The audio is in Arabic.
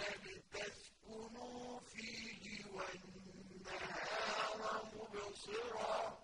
الليل لتسكنوا فيه والنهار مبصرا.